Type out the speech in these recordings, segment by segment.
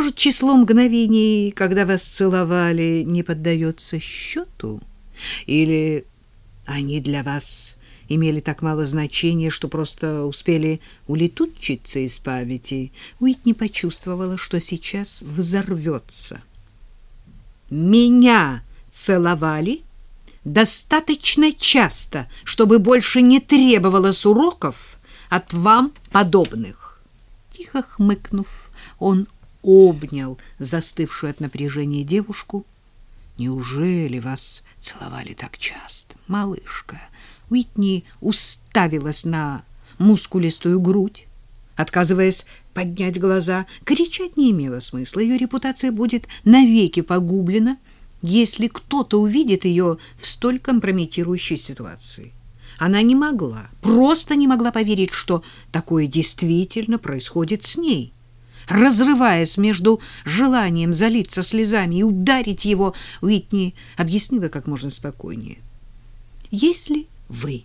Может, число мгновений, когда вас целовали, не поддается счету? Или они для вас имели так мало значения, что просто успели улетучиться из памяти? Уитни почувствовала, что сейчас взорвется. «Меня целовали?» достаточно часто, чтобы больше не требовалось уроков от вам подобных. Тихо хмыкнув, он обнял застывшую от напряжения девушку. Неужели вас целовали так часто, малышка? Уитни уставилась на мускулистую грудь, отказываясь поднять глаза. Кричать не имело смысла, ее репутация будет навеки погублена — если кто-то увидит ее в столь компрометирующей ситуации. Она не могла, просто не могла поверить, что такое действительно происходит с ней. Разрываясь между желанием залиться слезами и ударить его, Уитни объяснила как можно спокойнее. «Если вы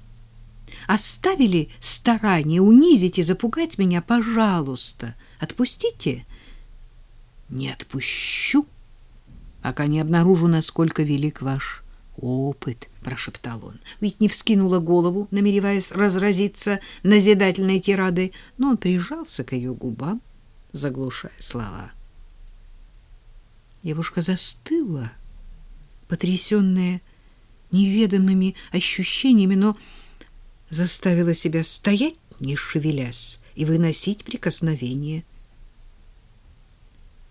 оставили старание унизить и запугать меня, пожалуйста, отпустите». «Не отпущу», пока не обнаружу, насколько велик ваш опыт, прошептал он. Ведь не вскинула голову, намереваясь разразиться назидательной тирадой, но он прижался к ее губам, заглушая слова. Девушка застыла, потрясенная неведомыми ощущениями, но заставила себя стоять, не шевелясь, и выносить прикосновение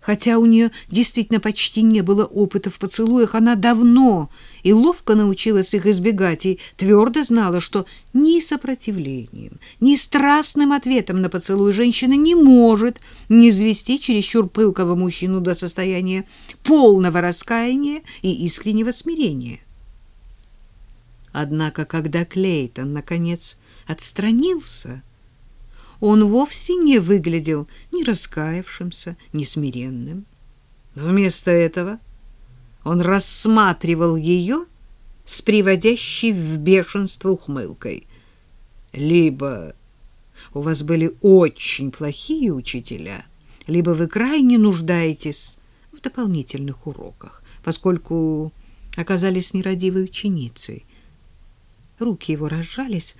Хотя у нее действительно почти не было опыта в поцелуях, она давно и ловко научилась их избегать и твердо знала, что ни сопротивлением, ни страстным ответом на поцелуй женщина не может не извести чересчур пылкого мужчину до состояния полного раскаяния и искреннего смирения. Однако, когда Клейтон, наконец, отстранился, он вовсе не выглядел ни раскаявшимся, ни смиренным. Вместо этого он рассматривал ее с приводящей в бешенство ухмылкой. Либо у вас были очень плохие учителя, либо вы крайне нуждаетесь в дополнительных уроках, поскольку оказались нерадивой ученицей. Руки его разжались,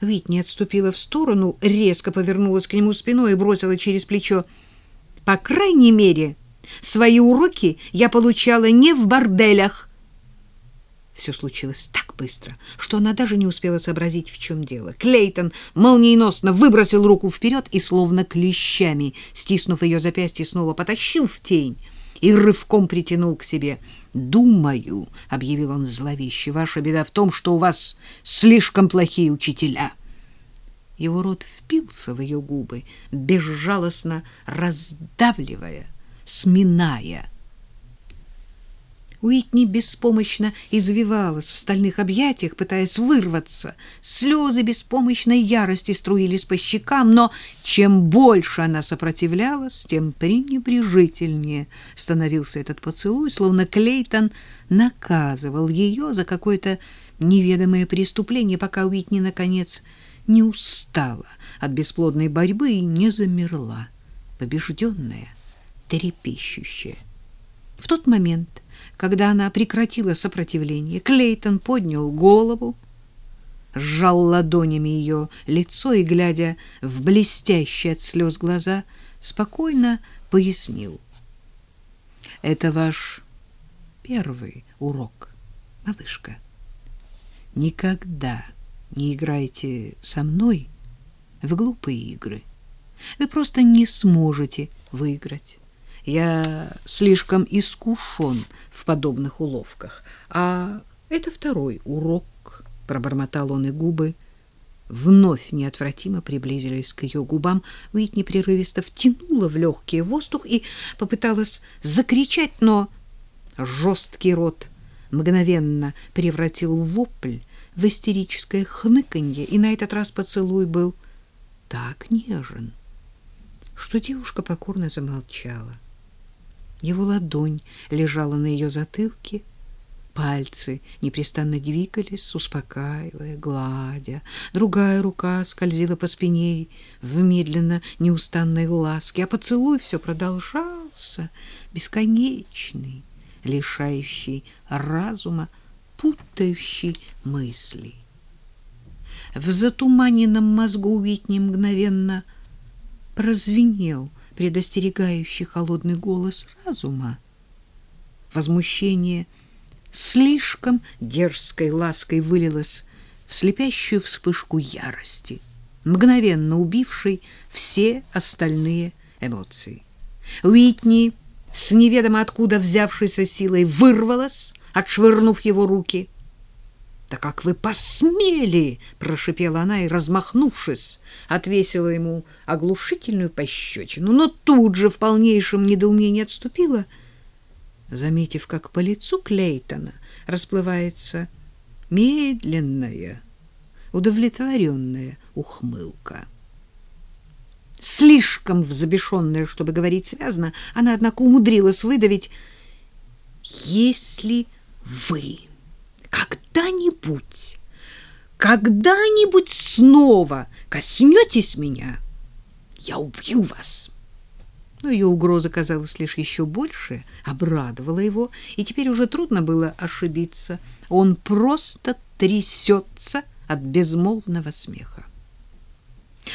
Витни отступила в сторону, резко повернулась к нему спиной и бросила через плечо. «По крайней мере, свои уроки я получала не в борделях». Все случилось так быстро, что она даже не успела сообразить, в чем дело. Клейтон молниеносно выбросил руку вперед и, словно клещами, стиснув ее запястье, снова потащил в тень и рывком притянул к себе. «Думаю», — объявил он зловеще, — «ваша беда в том, что у вас слишком плохие учителя». Его рот впился в ее губы, безжалостно раздавливая, сминая. Уитни беспомощно извивалась в стальных объятиях, пытаясь вырваться. Слезы беспомощной ярости струились по щекам, но чем больше она сопротивлялась, тем пренебрежительнее становился этот поцелуй, словно Клейтон наказывал ее за какое-то неведомое преступление, пока Уитни, наконец, не устала от бесплодной борьбы и не замерла, побежденная, трепещущая. В тот момент, когда она прекратила сопротивление, Клейтон поднял голову, сжал ладонями ее лицо и, глядя в блестящие от слез глаза, спокойно пояснил. «Это ваш первый урок, малышка. Никогда не играйте со мной в глупые игры. Вы просто не сможете выиграть». Я слишком искушен в подобных уловках. А это второй урок, пробормотал он, и губы вновь неотвратимо приблизились к ее губам. Уитни прерывисто втянула в легкий воздух и попыталась закричать, но жесткий рот мгновенно превратил в вопль, в истерическое хныканье, и на этот раз поцелуй был так нежен, что девушка покорно замолчала. Его ладонь лежала на ее затылке, Пальцы непрестанно двигались, успокаивая, гладя. Другая рука скользила по спине в медленно неустанной ласке, а поцелуй все продолжался, бесконечный, лишающий разума, путающий мысли. В затуманенном мозгу Уитни мгновенно прозвенел предостерегающий холодный голос разума. Возмущение — слишком дерзкой лаской вылилась в слепящую вспышку ярости, мгновенно убившей все остальные эмоции. Уитни с неведомо откуда взявшейся силой вырвалась, отшвырнув его руки. «Да как вы посмели!» — прошипела она и, размахнувшись, отвесила ему оглушительную пощечину, но тут же в полнейшем недоумении отступила — заметив, как по лицу Клейтона расплывается медленная, удовлетворенная ухмылка. Слишком взбешенная, чтобы говорить связно, она, однако, умудрилась выдавить «Если вы когда-нибудь, когда-нибудь снова коснетесь меня, я убью вас» но ее угроза казалась лишь еще больше, обрадовала его, и теперь уже трудно было ошибиться. Он просто трясется от безмолвного смеха.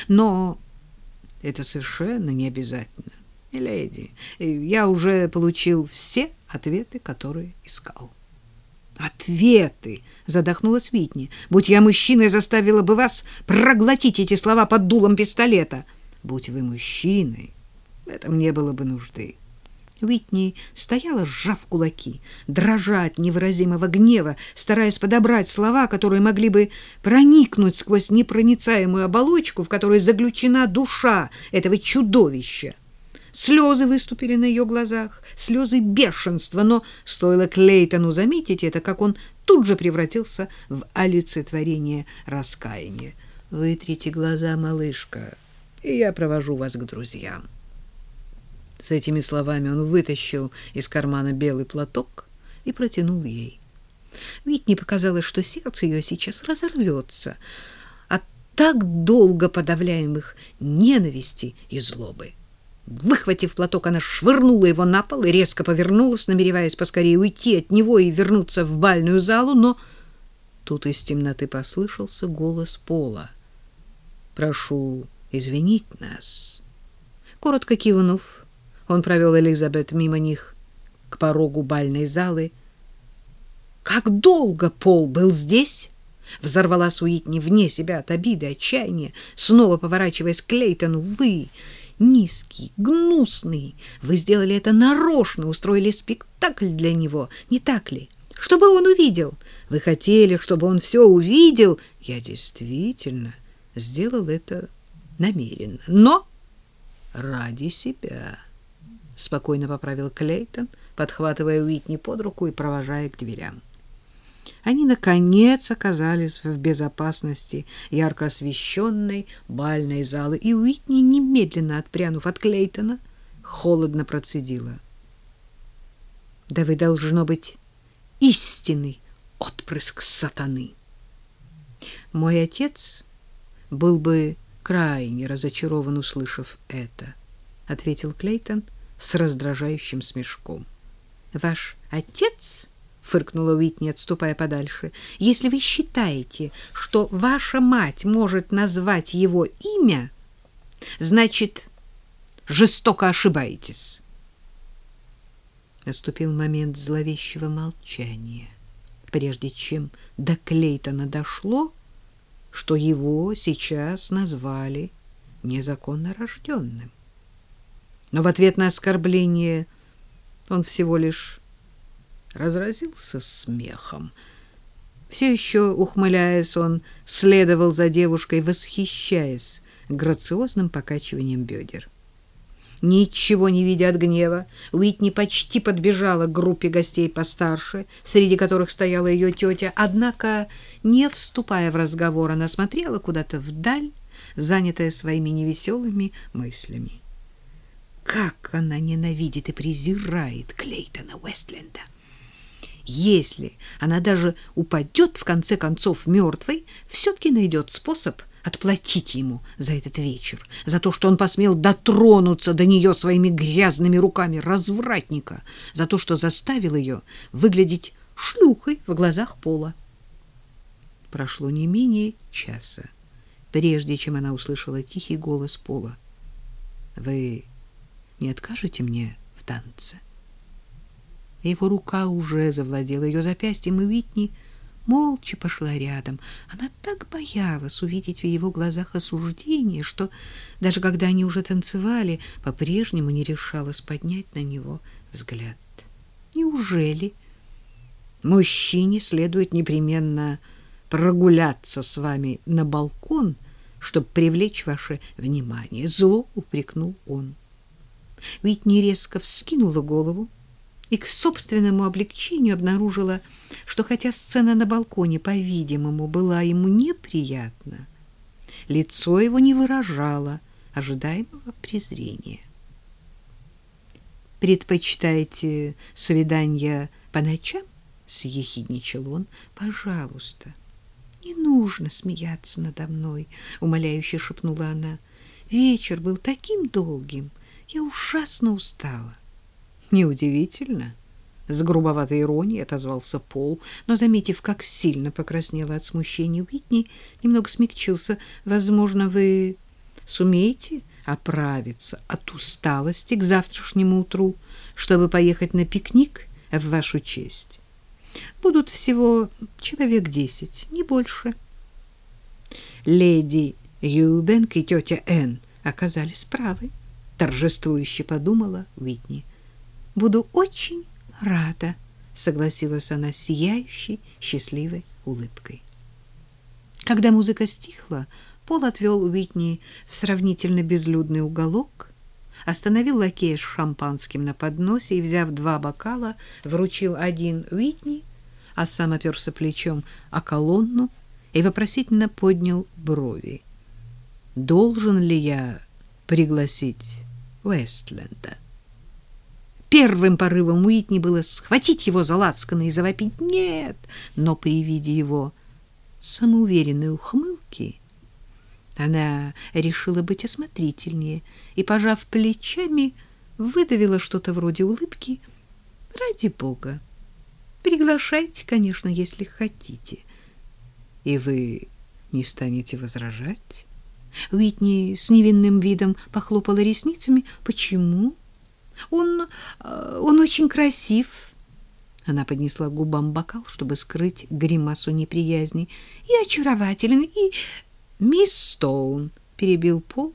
Но это совершенно не обязательно. Леди, я уже получил все ответы, которые искал. Ответы, задохнулась Витни. Будь я мужчиной, заставила бы вас проглотить эти слова под дулом пистолета. Будь вы мужчиной, в этом не было бы нужды. Уитни стояла, сжав кулаки, дрожа от невыразимого гнева, стараясь подобрать слова, которые могли бы проникнуть сквозь непроницаемую оболочку, в которой заключена душа этого чудовища. Слезы выступили на ее глазах, слезы бешенства, но стоило Клейтону заметить это, как он тут же превратился в олицетворение раскаяния. «Вытрите глаза, малышка, и я провожу вас к друзьям». С этими словами он вытащил из кармана белый платок и протянул ей. Витни показалось, что сердце ее сейчас разорвется от так долго подавляемых ненависти и злобы. Выхватив платок, она швырнула его на пол и резко повернулась, намереваясь поскорее уйти от него и вернуться в бальную залу, но тут из темноты послышался голос Пола. «Прошу извинить нас». Коротко кивнув, он провел Элизабет мимо них к порогу бальной залы. «Как долго Пол был здесь?» Взорвалась Уитни вне себя от обиды, отчаяния, снова поворачиваясь к Лейтону. «Вы, низкий, гнусный, вы сделали это нарочно, устроили спектакль для него, не так ли? Чтобы он увидел. Вы хотели, чтобы он все увидел. Я действительно сделал это намеренно, но ради себя» спокойно поправил Клейтон, подхватывая Уитни под руку и провожая к дверям. Они наконец оказались в безопасности ярко освещенной бальной залы, и Уитни, немедленно отпрянув от Клейтона, холодно процедила: "Да вы должно быть истинный отпрыск сатаны. Мой отец был бы крайне разочарован, услышав это", ответил Клейтон с раздражающим смешком. Ваш отец, фыркнула Уитни, отступая подальше. Если вы считаете, что ваша мать может назвать его имя, значит, жестоко ошибаетесь. Наступил момент зловещего молчания, прежде чем до Клейтона дошло, что его сейчас назвали незаконно рожденным но в ответ на оскорбление он всего лишь разразился смехом. Все еще ухмыляясь, он следовал за девушкой, восхищаясь грациозным покачиванием бедер. Ничего не видя от гнева, Уитни почти подбежала к группе гостей постарше, среди которых стояла ее тетя, однако, не вступая в разговор, она смотрела куда-то вдаль, занятая своими невеселыми мыслями. Как она ненавидит и презирает Клейтона Уэстленда! Если она даже упадет в конце концов мертвой, все-таки найдет способ отплатить ему за этот вечер, за то, что он посмел дотронуться до нее своими грязными руками развратника, за то, что заставил ее выглядеть шлюхой в глазах Пола. Прошло не менее часа, прежде чем она услышала тихий голос Пола. «Вы не откажете мне в танце?» Его рука уже завладела ее запястьем, и Уитни молча пошла рядом. Она так боялась увидеть в его глазах осуждение, что даже когда они уже танцевали, по-прежнему не решалась поднять на него взгляд. Неужели мужчине следует непременно прогуляться с вами на балкон, чтобы привлечь ваше внимание? Зло упрекнул он. Витни резко вскинула голову, и к собственному облегчению обнаружила, что хотя сцена на балконе, по-видимому, была ему неприятна, лицо его не выражало ожидаемого презрения. «Предпочитаете свидания по ночам?» — съехидничал он. «Пожалуйста, не нужно смеяться надо мной», — умоляюще шепнула она. «Вечер был таким долгим, я ужасно устала». Неудивительно. С грубоватой иронией отозвался Пол, но, заметив, как сильно покраснела от смущения Уитни, немного смягчился. «Возможно, вы сумеете оправиться от усталости к завтрашнему утру, чтобы поехать на пикник в вашу честь. Будут всего человек десять, не больше». Леди Юбенк и тетя Энн оказались правы, торжествующе подумала Уитни. Буду очень рада, согласилась она сияющей, счастливой улыбкой. Когда музыка стихла, Пол отвел Уитни в сравнительно безлюдный уголок, остановил лакея с шампанским на подносе и, взяв два бокала, вручил один Уитни, а сам оперся плечом о колонну и вопросительно поднял брови. «Должен ли я пригласить Уэстленда?» Первым порывом Уитни было схватить его за лацканы и завопить «нет», но при виде его самоуверенной ухмылки она решила быть осмотрительнее и, пожав плечами, выдавила что-то вроде улыбки. «Ради бога! Приглашайте, конечно, если хотите. И вы не станете возражать?» Уитни с невинным видом похлопала ресницами. «Почему?» Он, э, он очень красив. Она поднесла к губам бокал, чтобы скрыть гримасу неприязни. И очарователен, и... Мисс Стоун, перебил Пол,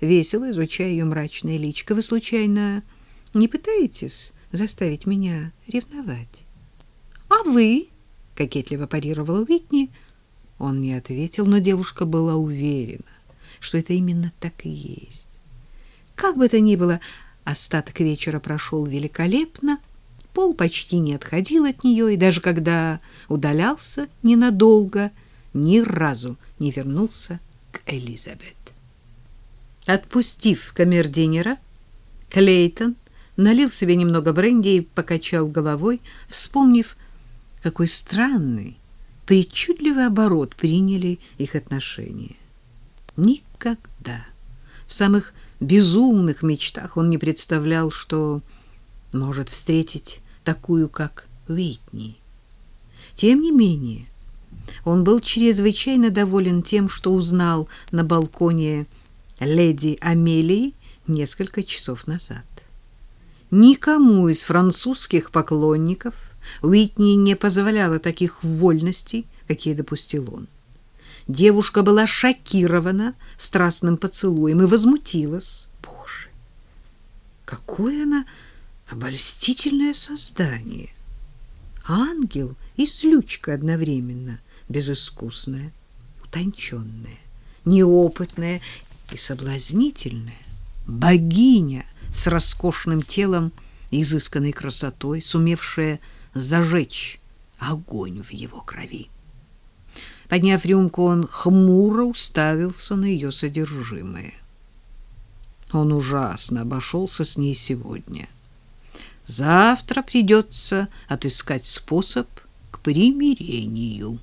весело изучая ее мрачное личико. Вы, случайно, не пытаетесь заставить меня ревновать? А вы? Кокетливо парировала Уитни. Он не ответил, но девушка была уверена, что это именно так и есть. Как бы то ни было, Остаток вечера прошел великолепно. Пол почти не отходил от нее, и даже когда удалялся ненадолго, ни разу не вернулся к Элизабет. Отпустив камердинера, Клейтон налил себе немного бренди и покачал головой, вспомнив, какой странный, причудливый оборот приняли их отношения. Никогда в самых безумных мечтах он не представлял, что может встретить такую, как Уитни. Тем не менее, он был чрезвычайно доволен тем, что узнал на балконе леди Амелии несколько часов назад. Никому из французских поклонников Уитни не позволяла таких вольностей, какие допустил он. Девушка была шокирована страстным поцелуем и возмутилась. Боже, какое она обольстительное создание! Ангел и злючка одновременно, безыскусная, утонченная, неопытная и соблазнительная. Богиня с роскошным телом и изысканной красотой, сумевшая зажечь огонь в его крови. Подняв рюмку, он хмуро уставился на ее содержимое. Он ужасно обошелся с ней сегодня. Завтра придется отыскать способ к примирению.